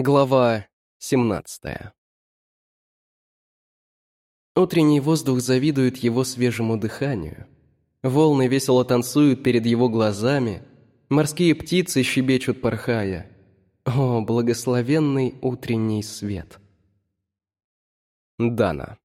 Глава 17 Утренний воздух завидует его свежему дыханию. Волны весело танцуют перед его глазами, морские птицы щебечут порхая. О, благословенный утренний свет! Дана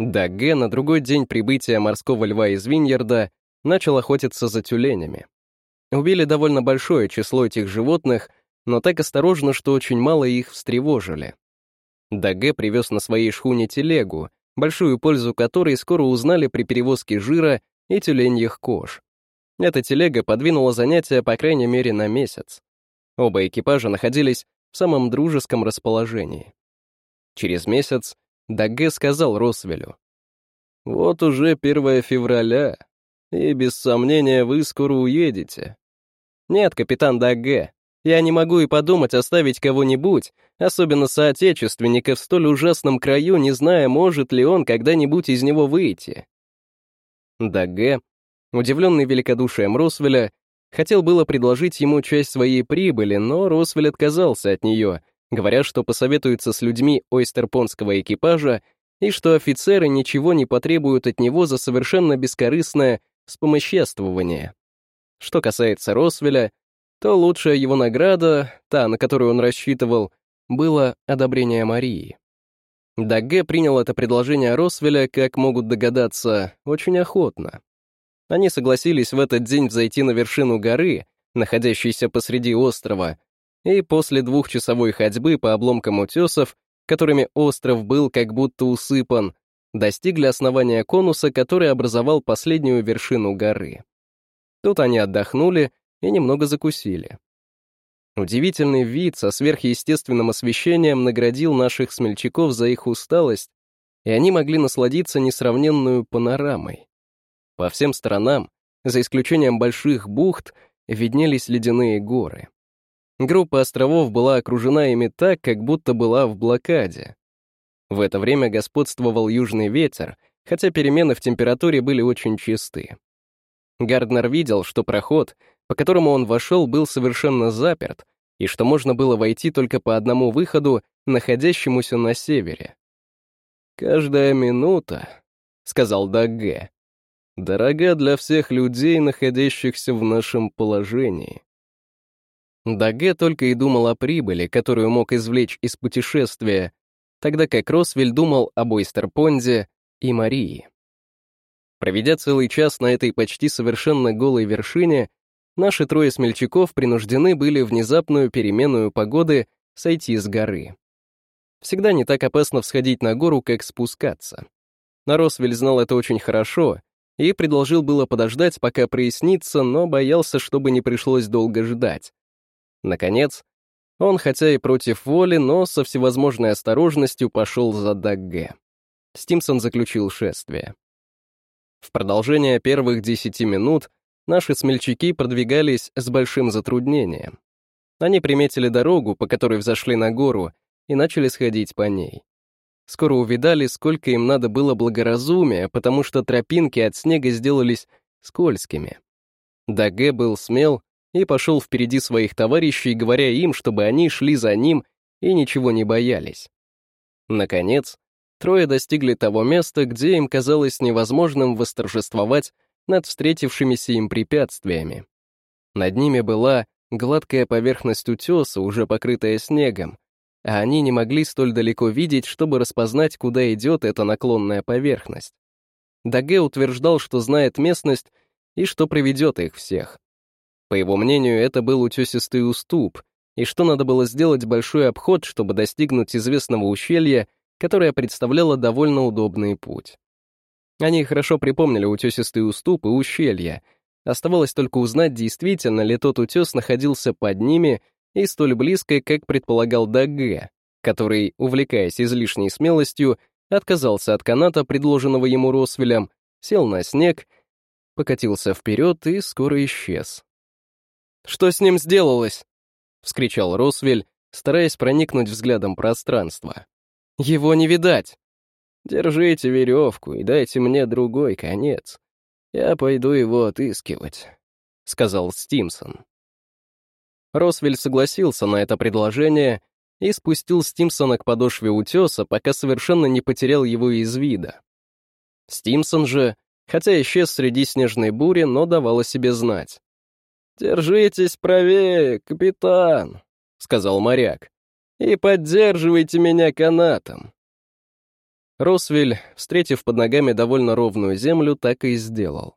Даге на другой день прибытия морского льва из Виньерда начал охотиться за тюленями. Убили довольно большое число этих животных, но так осторожно, что очень мало их встревожили. Даге привез на своей шхуне телегу, большую пользу которой скоро узнали при перевозке жира и тюленьих кож. Эта телега подвинула занятия по крайней мере на месяц. Оба экипажа находились в самом дружеском расположении. Через месяц Даге сказал Росвелю. «Вот уже 1 февраля, и без сомнения вы скоро уедете». «Нет, капитан Даге, я не могу и подумать оставить кого-нибудь, особенно соотечественника в столь ужасном краю, не зная, может ли он когда-нибудь из него выйти». Даге, удивленный великодушием Росвеля, хотел было предложить ему часть своей прибыли, но Росвель отказался от нее, говоря, что посоветуется с людьми ойстерпонского экипажа и что офицеры ничего не потребуют от него за совершенно бескорыстное вспомоществование. Что касается Росвеля, то лучшая его награда, та, на которую он рассчитывал, было одобрение Марии. Даге принял это предложение Росвеля, как могут догадаться, очень охотно. Они согласились в этот день взойти на вершину горы, находящейся посреди острова, и после двухчасовой ходьбы по обломкам утесов, которыми остров был как будто усыпан, достигли основания конуса, который образовал последнюю вершину горы. Тут они отдохнули и немного закусили. Удивительный вид со сверхъестественным освещением наградил наших смельчаков за их усталость, и они могли насладиться несравненную панорамой. По всем сторонам, за исключением больших бухт, виднелись ледяные горы. Группа островов была окружена ими так, как будто была в блокаде. В это время господствовал южный ветер, хотя перемены в температуре были очень чисты. Гарднер видел, что проход, по которому он вошел, был совершенно заперт, и что можно было войти только по одному выходу, находящемуся на севере. «Каждая минута», — сказал Дагге, — «дорога для всех людей, находящихся в нашем положении». Даге только и думал о прибыли, которую мог извлечь из путешествия, тогда как Росвель думал об Ойстерпонде и Марии. Проведя целый час на этой почти совершенно голой вершине, наши трое смельчаков принуждены были внезапную переменную погоды сойти с горы. Всегда не так опасно всходить на гору, как спускаться. Но Росвель знал это очень хорошо и предложил было подождать, пока прояснится, но боялся, чтобы не пришлось долго ждать. Наконец, он, хотя и против воли, но со всевозможной осторожностью пошел за Дагге. Стимсон заключил шествие. В продолжение первых десяти минут наши смельчаки продвигались с большим затруднением. Они приметили дорогу, по которой взошли на гору, и начали сходить по ней. Скоро увидали, сколько им надо было благоразумия, потому что тропинки от снега сделались скользкими. Даге был смел и пошел впереди своих товарищей, говоря им, чтобы они шли за ним и ничего не боялись. Наконец, трое достигли того места, где им казалось невозможным восторжествовать над встретившимися им препятствиями. Над ними была гладкая поверхность утеса, уже покрытая снегом, а они не могли столь далеко видеть, чтобы распознать, куда идет эта наклонная поверхность. Даге утверждал, что знает местность и что приведет их всех. По его мнению, это был утесистый уступ, и что надо было сделать большой обход, чтобы достигнуть известного ущелья, которое представляло довольно удобный путь. Они хорошо припомнили утесистый уступ и ущелья. Оставалось только узнать, действительно ли тот утес находился под ними и столь близко, как предполагал Дагге, который, увлекаясь излишней смелостью, отказался от каната, предложенного ему Росвелем, сел на снег, покатился вперед и скоро исчез. «Что с ним сделалось?» — вскричал Росвель, стараясь проникнуть взглядом пространства. «Его не видать!» «Держите веревку и дайте мне другой конец. Я пойду его отыскивать», — сказал Стимсон. Росвель согласился на это предложение и спустил Стимсона к подошве утеса, пока совершенно не потерял его из вида. Стимсон же, хотя исчез среди снежной бури, но давал о себе знать. «Держитесь правее, капитан», — сказал моряк, — «и поддерживайте меня канатом». Росвель, встретив под ногами довольно ровную землю, так и сделал.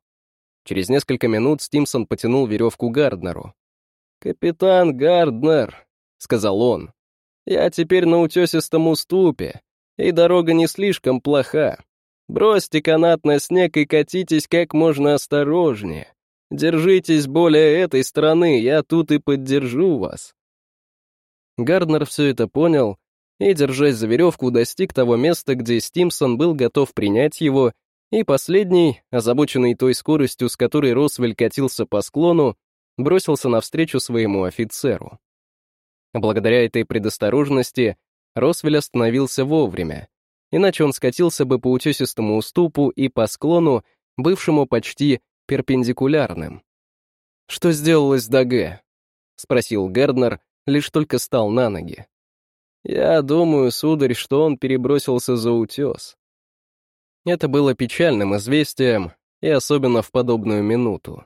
Через несколько минут Стимсон потянул веревку Гарднеру. «Капитан Гарднер», — сказал он, — «я теперь на утесистом уступе, и дорога не слишком плоха. Бросьте канат на снег и катитесь как можно осторожнее. Держитесь более этой стороны, я тут и поддержу вас». Гарднер все это понял и, держась за веревку, достиг того места, где Стимсон был готов принять его, и последний, озабоченный той скоростью, с которой Росвель катился по склону, бросился навстречу своему офицеру. Благодаря этой предосторожности Росвель остановился вовремя, иначе он скатился бы по утесистому уступу и по склону, бывшему почти перпендикулярным. «Что сделалось с Даге?» — спросил Герднер, лишь только стал на ноги. «Я думаю, сударь, что он перебросился за утес». Это было печальным известием, и особенно в подобную минуту.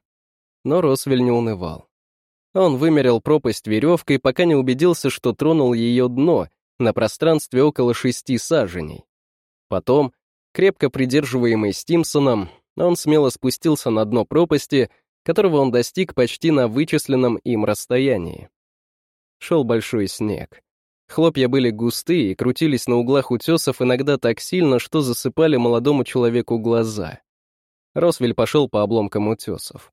Но Росвель не унывал. Он вымерил пропасть веревкой, пока не убедился, что тронул ее дно на пространстве около шести саженей. Потом, крепко придерживаемый Стимсоном, он смело спустился на дно пропасти, которого он достиг почти на вычисленном им расстоянии. Шел большой снег. Хлопья были густые и крутились на углах утесов иногда так сильно, что засыпали молодому человеку глаза. Росвель пошел по обломкам утесов.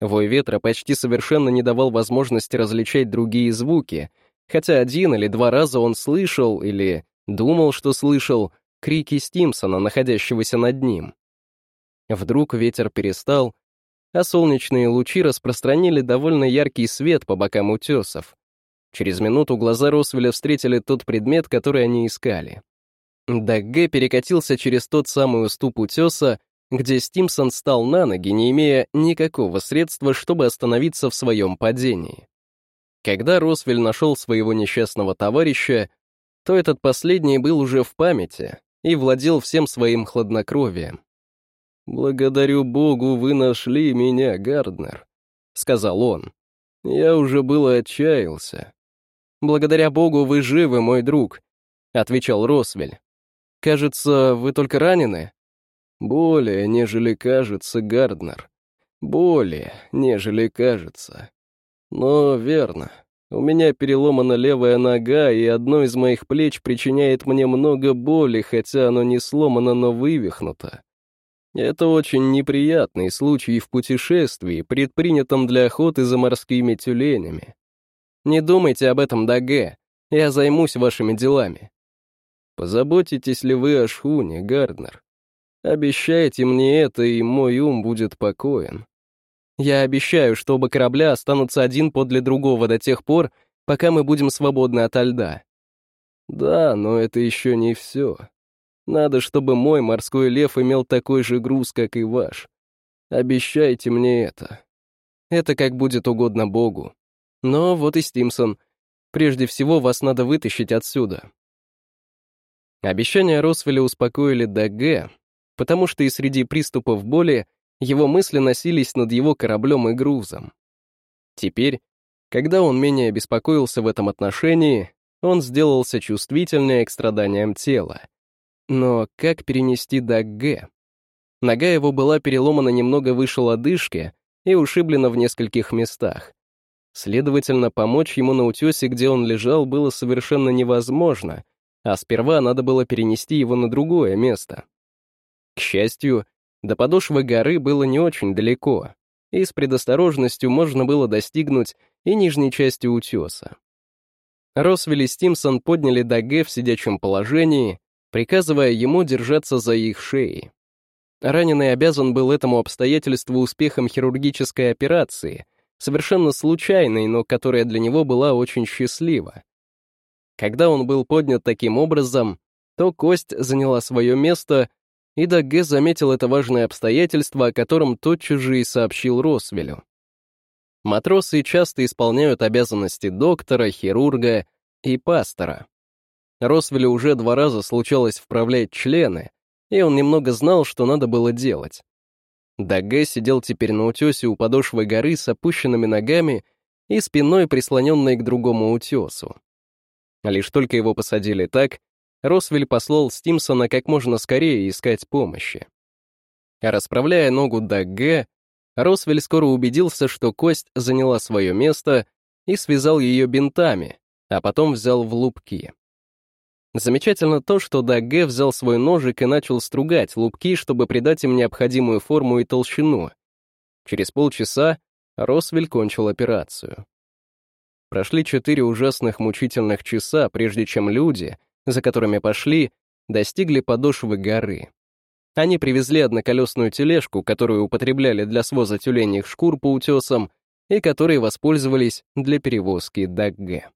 Вой ветра почти совершенно не давал возможности различать другие звуки, хотя один или два раза он слышал или думал, что слышал крики Стимсона, находящегося над ним. Вдруг ветер перестал, а солнечные лучи распространили довольно яркий свет по бокам утесов. Через минуту глаза Росвеля встретили тот предмет, который они искали. Дагге перекатился через тот самый уступ утеса, где Стимсон стал на ноги, не имея никакого средства, чтобы остановиться в своем падении. Когда Росвель нашел своего несчастного товарища, то этот последний был уже в памяти и владел всем своим хладнокровием. «Благодарю Богу, вы нашли меня, Гарднер», — сказал он. «Я уже было отчаялся». «Благодаря Богу, вы живы, мой друг», — отвечал Росвель. «Кажется, вы только ранены?» «Более, нежели кажется, Гарднер. Более, нежели кажется. Но верно, у меня переломана левая нога, и одно из моих плеч причиняет мне много боли, хотя оно не сломано, но вывихнуто. Это очень неприятный случай в путешествии, предпринятом для охоты за морскими тюленями. Не думайте об этом, Даге. Я займусь вашими делами. Позаботитесь ли вы о шхуне, Гарднер? Обещайте мне это, и мой ум будет покоен. Я обещаю, что оба корабля останутся один подле другого до тех пор, пока мы будем свободны ото льда. Да, но это еще не все. Надо, чтобы мой морской лев имел такой же груз, как и ваш. Обещайте мне это. Это как будет угодно Богу. Но вот и Стимсон. Прежде всего, вас надо вытащить отсюда. Обещания Росвеля успокоили Даге, потому что и среди приступов боли его мысли носились над его кораблем и грузом. Теперь, когда он менее беспокоился в этом отношении, он сделался чувствительнее к страданиям тела. Но как перенести до Г? Нога его была переломана немного выше лодыжки и ушиблена в нескольких местах. Следовательно, помочь ему на утесе, где он лежал, было совершенно невозможно, а сперва надо было перенести его на другое место. К счастью, до подошвы горы было не очень далеко, и с предосторожностью можно было достигнуть и нижней части утеса. Росвелл и Стимсон подняли Даге в сидячем положении, приказывая ему держаться за их шеи. Раненый обязан был этому обстоятельству успехом хирургической операции, совершенно случайной, но которая для него была очень счастлива. Когда он был поднят таким образом, то кость заняла свое место, и Дагге заметил это важное обстоятельство, о котором тотчас же и сообщил Росвелю. Матросы часто исполняют обязанности доктора, хирурга и пастора. Росвелю уже два раза случалось вправлять члены, и он немного знал, что надо было делать. Дагге сидел теперь на утесе у подошвы горы с опущенными ногами и спиной прислоненной к другому утесу. Лишь только его посадили так, Росвель послал Стимсона как можно скорее искать помощи. Расправляя ногу Дагге, Росвель скоро убедился, что кость заняла свое место и связал ее бинтами, а потом взял в лупки. Замечательно то, что Дагге взял свой ножик и начал стругать лупки, чтобы придать им необходимую форму и толщину. Через полчаса Росвель кончил операцию. Прошли четыре ужасных мучительных часа, прежде чем люди, за которыми пошли, достигли подошвы горы. Они привезли одноколесную тележку, которую употребляли для своза тюленьих шкур по утесам и которой воспользовались для перевозки Дагге.